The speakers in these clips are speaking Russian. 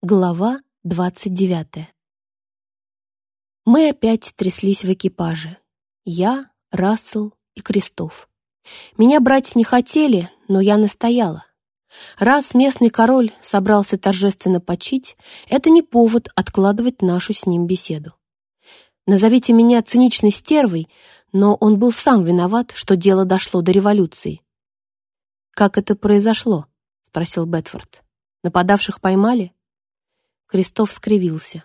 Глава двадцать девятая. Мы опять тряслись в экипаже. Я, Рассел и Крестов. Меня брать не хотели, но я настояла. Раз местный король собрался торжественно почить, это не повод откладывать нашу с ним беседу. Назовите меня циничной стервой, но он был сам виноват, что дело дошло до революции. «Как это произошло?» — спросил Бетфорд. «Нападавших поймали?» Крестов скривился.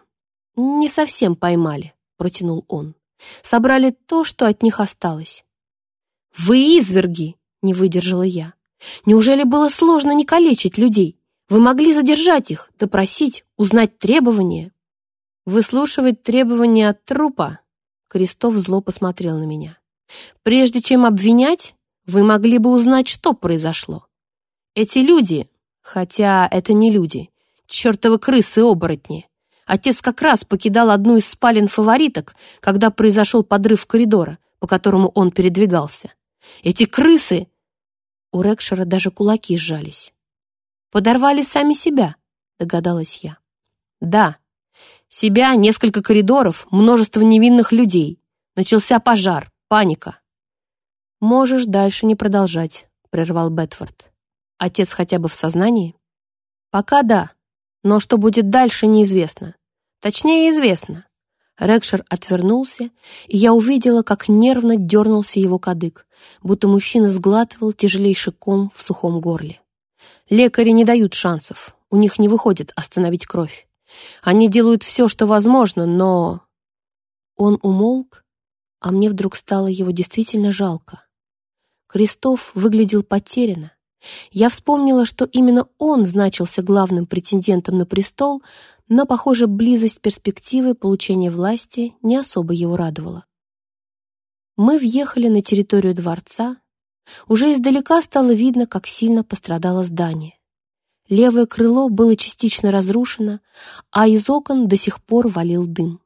«Не совсем поймали», — протянул он. «Собрали то, что от них осталось». «Вы изверги!» — не выдержала я. «Неужели было сложно не калечить людей? Вы могли задержать их, допросить, узнать требования?» «Выслушивать требования от трупа?» Крестов зло посмотрел на меня. «Прежде чем обвинять, вы могли бы узнать, что произошло. Эти люди, хотя это не люди, Чертовы крысы-оборотни. Отец как раз покидал одну из спален фавориток, когда произошел подрыв коридора, по которому он передвигался. Эти крысы... У Рекшера даже кулаки сжались. «Подорвали сами себя», — догадалась я. «Да. Себя, несколько коридоров, множество невинных людей. Начался пожар, паника». «Можешь дальше не продолжать», — прервал Бетфорд. «Отец хотя бы в сознании?» «Пока да», но что будет дальше, неизвестно. Точнее, известно. Рекшер отвернулся, и я увидела, как нервно дернулся его кадык, будто мужчина сглатывал тяжелейший ком в сухом горле. Лекари не дают шансов, у них не выходит остановить кровь. Они делают все, что возможно, но... Он умолк, а мне вдруг стало его действительно жалко. Крестов выглядел потерянно, я вспомнила, что именно он значился главным претендентом на престол, но, похоже, близость перспективы получения власти не особо его радовала. Мы въехали на территорию дворца. Уже издалека стало видно, как сильно пострадало здание. Левое крыло было частично разрушено, а из окон до сих пор валил дым.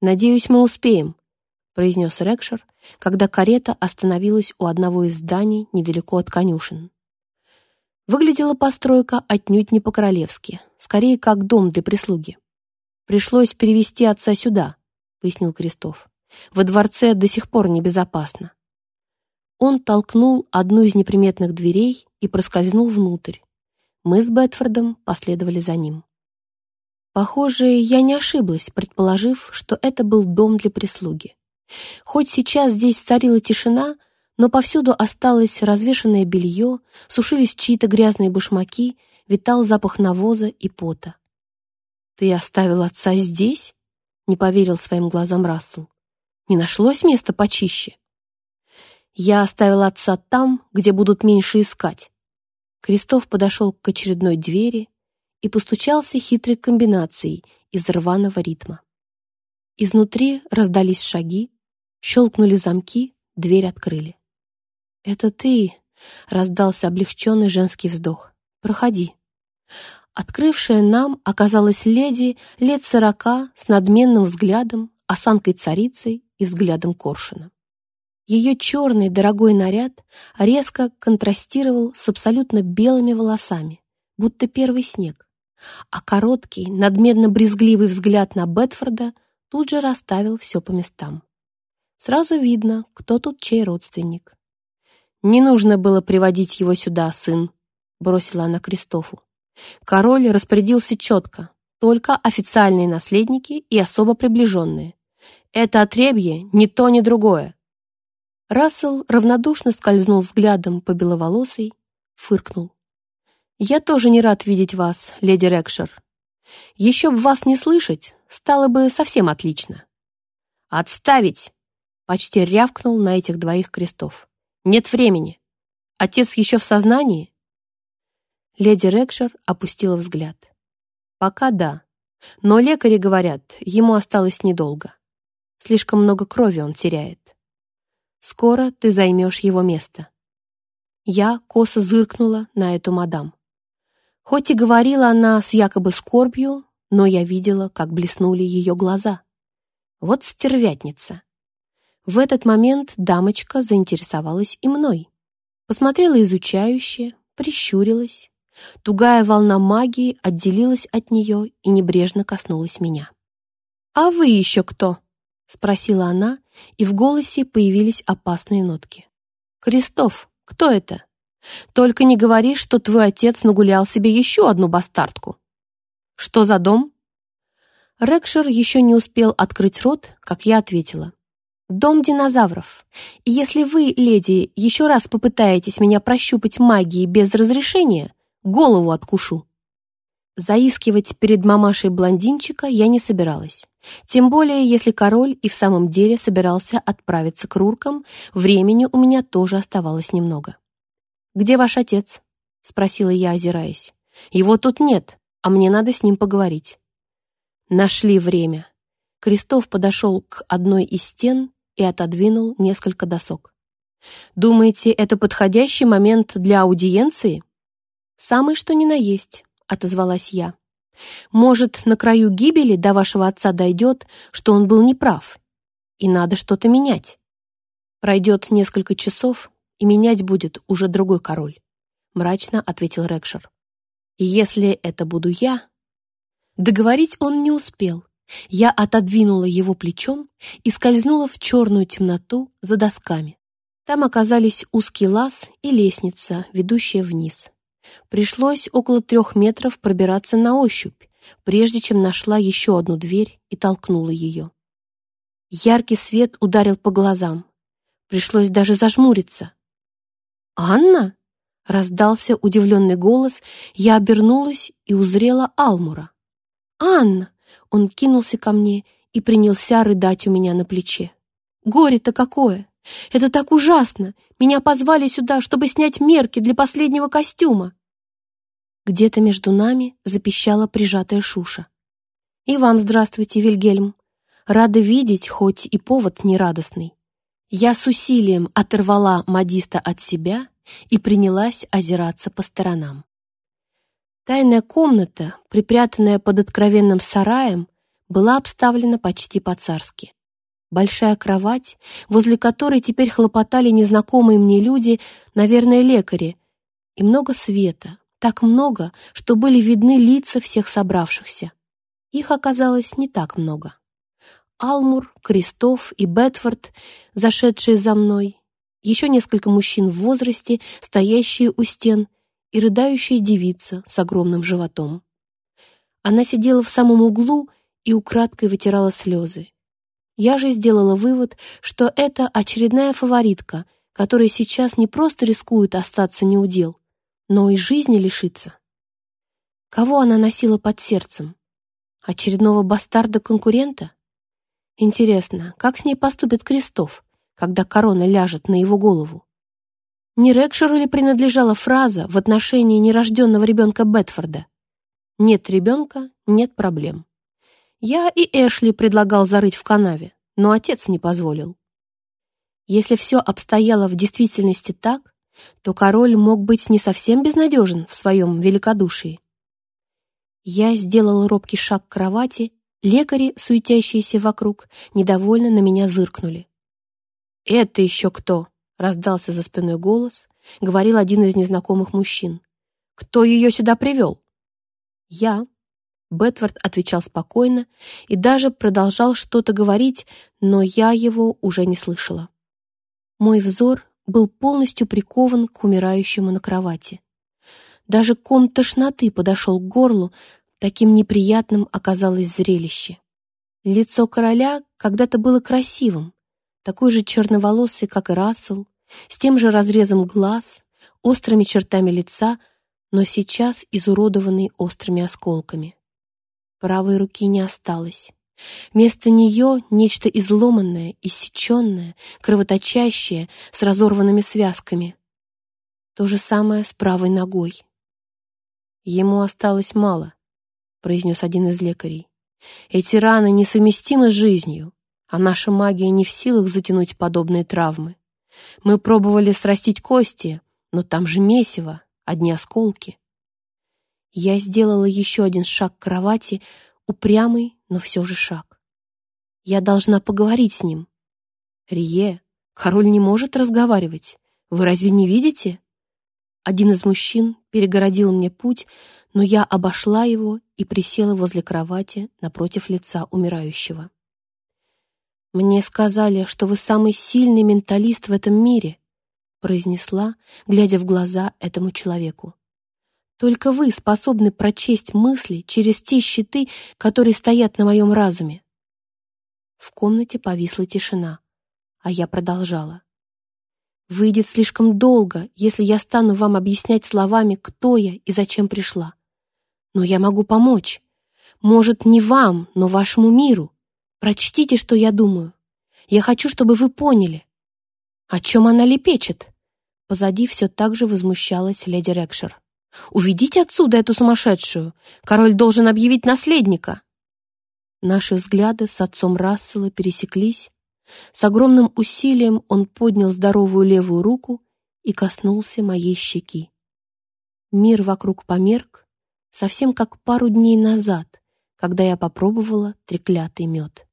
«Надеюсь, мы успеем», — произнес Рекшер, когда карета остановилась у одного из зданий недалеко от конюшен. Выглядела постройка отнюдь не по-королевски, скорее как дом для прислуги. «Пришлось перевести отца сюда», — пояснил Крестов. «Во дворце до сих пор небезопасно». Он толкнул одну из неприметных дверей и проскользнул внутрь. Мы с Бетфордом последовали за ним. Похоже, я не ошиблась, предположив, что это был дом для прислуги. Хоть сейчас здесь царила тишина, но повсюду осталось развешанное белье, сушились чьи-то грязные башмаки, витал запах навоза и пота. «Ты оставил отца здесь?» — не поверил своим глазам Рассел. «Не нашлось места почище?» «Я оставил отца там, где будут меньше искать». Крестов подошел к очередной двери и постучался хитрой комбинацией из рваного ритма. Изнутри раздались шаги, щелкнули замки, дверь открыли. «Это ты!» — раздался облегченный женский вздох. «Проходи». Открывшая нам оказалась леди лет сорока с надменным взглядом, осанкой царицы и взглядом коршуна. Ее черный дорогой наряд резко контрастировал с абсолютно белыми волосами, будто первый снег, а короткий, надменно-брезгливый взгляд на Бетфорда тут же расставил все по местам. Сразу видно, кто тут чей родственник. «Не нужно было приводить его сюда, сын», — бросила она Кристофу. Король распорядился четко, только официальные наследники и особо приближенные. Это отребье ни то, ни другое. Рассел равнодушно скользнул взглядом по беловолосой, фыркнул. «Я тоже не рад видеть вас, леди Рекшер. Еще бы вас не слышать, стало бы совсем отлично». «Отставить!» — почти рявкнул на этих двоих крестов. Нет времени. Отец еще в сознании?» Леди Рекшер опустила взгляд. «Пока да. Но лекари говорят, ему осталось недолго. Слишком много крови он теряет. Скоро ты займешь его место». Я косо зыркнула на эту мадам. Хоть и говорила она с якобы скорбью, но я видела, как блеснули ее глаза. Вот стервятница. В этот момент дамочка заинтересовалась и мной. Посмотрела изучающе, прищурилась, Тугая волна магии отделилась от нее и небрежно коснулась меня. «А вы еще кто?» — спросила она, и в голосе появились опасные нотки. «Крестов, кто это? Только не говори, что твой отец нагулял себе еще одну бастардку. Что за дом?» Рекшер еще не успел открыть рот, как я ответила. «Дом динозавров. И если вы, леди, еще раз попытаетесь меня прощупать магией без разрешения, голову откушу». Заискивать перед мамашей блондинчика я не собиралась. Тем более, если король и в самом деле собирался отправиться к Руркам, времени у меня тоже оставалось немного. «Где ваш отец?» — спросила я, озираясь. «Его тут нет, а мне надо с ним поговорить». Нашли время. Крестов подошел к одной из стен и отодвинул несколько досок. «Думаете, это подходящий момент для аудиенции?» «Самый что ни на есть», — отозвалась я. «Может, на краю гибели до вашего отца дойдет, что он был неправ, и надо что-то менять. Пройдет несколько часов, и менять будет уже другой король», — мрачно ответил Рекшер. «И если это буду я...» Договорить он не успел. Я отодвинула его плечом и скользнула в черную темноту за досками. Там оказались узкий лаз и лестница, ведущая вниз. Пришлось около трех метров пробираться на ощупь, прежде чем нашла еще одну дверь и толкнула ее. Яркий свет ударил по глазам. Пришлось даже зажмуриться. «Анна?» — раздался удивленный голос. Я обернулась и узрела Алмура. «Анна!» — он кинулся ко мне и принялся рыдать у меня на плече. «Горе-то какое! Это так ужасно! Меня позвали сюда, чтобы снять мерки для последнего костюма!» Где-то между нами запищала прижатая Шуша. «И вам здравствуйте, Вильгельм. Рада видеть, хоть и повод нерадостный». Я с усилием оторвала модиста от себя и принялась озираться по сторонам. Тайная комната, припрятанная под откровенным сараем, была обставлена почти по-царски. Большая кровать, возле которой теперь хлопотали незнакомые мне люди, наверное, лекари, и много света, так много, что были видны лица всех собравшихся. Их оказалось не так много. Алмур, Крестов и Бетфорд, зашедшие за мной, еще несколько мужчин в возрасте, стоящие у стен, и рыдающая девица с огромным животом. Она сидела в самом углу и украдкой вытирала слезы. Я же сделала вывод, что это очередная фаворитка, которая сейчас не просто рискует остаться неудел, но и жизни лишиться. Кого она носила под сердцем? Очередного бастарда-конкурента? Интересно, как с ней поступит Крестов, когда корона ляжет на его голову? Не Рекшеру ли принадлежала фраза в отношении нерожденного ребенка Бетфорда? «Нет ребенка, нет проблем». Я и Эшли предлагал зарыть в канаве, но отец не позволил. Если все обстояло в действительности так, то король мог быть не совсем безнадежен в своем великодушии. Я сделала робкий шаг к кровати, лекари, суетящиеся вокруг, недовольно на меня зыркнули. «Это еще кто?» Раздался за спиной голос, говорил один из незнакомых мужчин. «Кто ее сюда привел?» «Я». Бетфорд отвечал спокойно и даже продолжал что-то говорить, но я его уже не слышала. Мой взор был полностью прикован к умирающему на кровати. Даже ком тошноты подошел к горлу, таким неприятным оказалось зрелище. Лицо короля когда-то было красивым, такой же черноволосый, как и Рассел, с тем же разрезом глаз, острыми чертами лица, но сейчас изуродованный острыми осколками. Правой руки не осталось. Вместо нее нечто изломанное, иссеченное, кровоточащее, с разорванными связками. То же самое с правой ногой. Ему осталось мало, произнес один из лекарей. Эти раны несовместимы с жизнью а наша магия не в силах затянуть подобные травмы. Мы пробовали срастить кости, но там же месиво, одни осколки. Я сделала еще один шаг к кровати, упрямый, но все же шаг. Я должна поговорить с ним. Рие, король не может разговаривать. Вы разве не видите? Один из мужчин перегородил мне путь, но я обошла его и присела возле кровати напротив лица умирающего. «Мне сказали, что вы самый сильный менталист в этом мире», произнесла, глядя в глаза этому человеку. «Только вы способны прочесть мысли через те щиты, которые стоят на моем разуме». В комнате повисла тишина, а я продолжала. «Выйдет слишком долго, если я стану вам объяснять словами, кто я и зачем пришла. Но я могу помочь. Может, не вам, но вашему миру. Прочтите, что я думаю. Я хочу, чтобы вы поняли. О чем она лепечет? Позади все так же возмущалась леди Рекшер. «Уведите отсюда эту сумасшедшую! Король должен объявить наследника!» Наши взгляды с отцом Рассела пересеклись. С огромным усилием он поднял здоровую левую руку и коснулся моей щеки. Мир вокруг померк, совсем как пару дней назад, когда я попробовала треклятый мед.